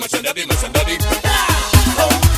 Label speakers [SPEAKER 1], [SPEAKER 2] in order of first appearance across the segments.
[SPEAKER 1] Masandabi, Masandabi. Ah! Oh.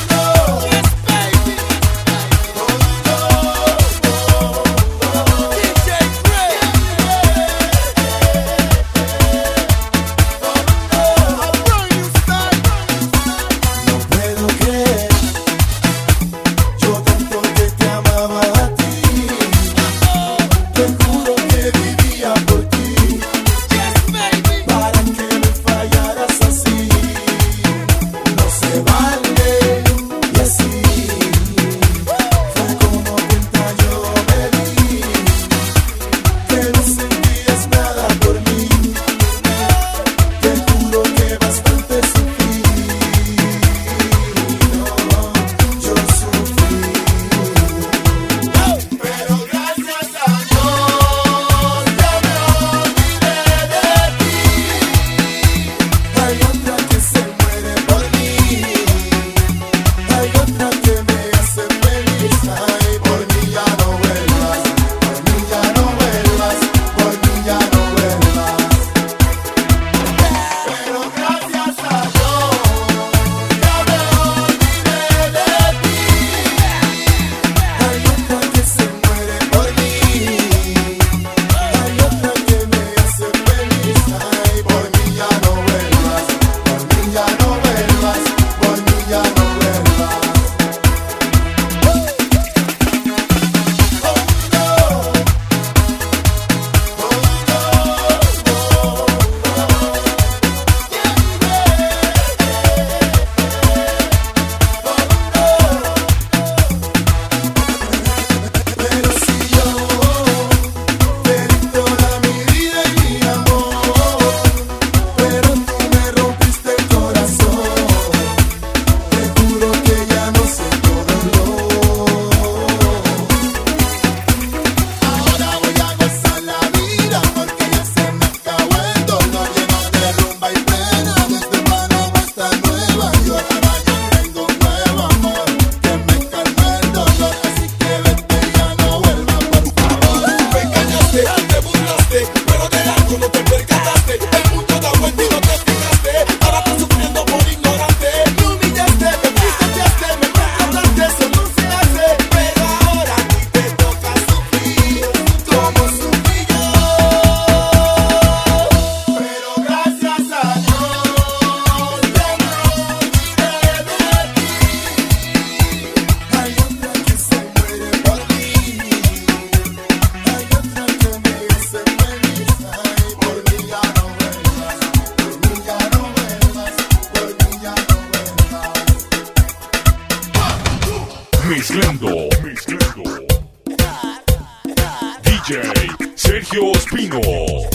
[SPEAKER 1] Sergio Espino.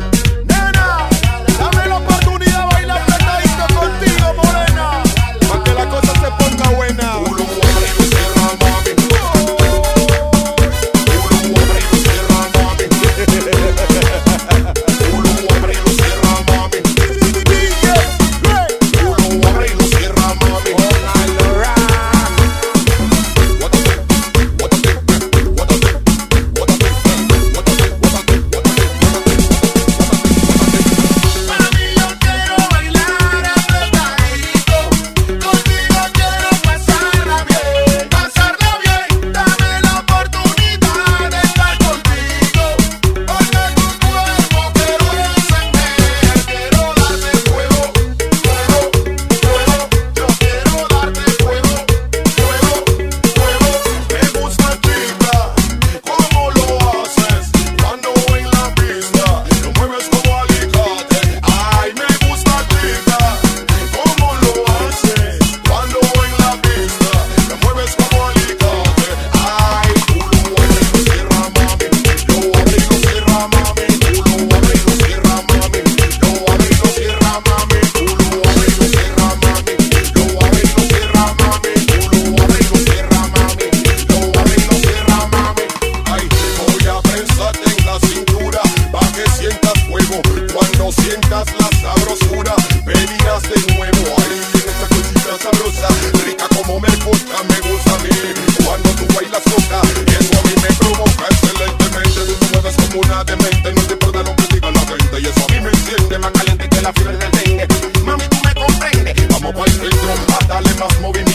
[SPEAKER 1] a mí me provocas excelentemente. Tú te mueves como una demente, no te importa lo que diga la gente. Y eso a mí me siente más caliente que la fiebre del dengue. Mami, tú me comprendes. Vamos para el centro, dale más movimiento.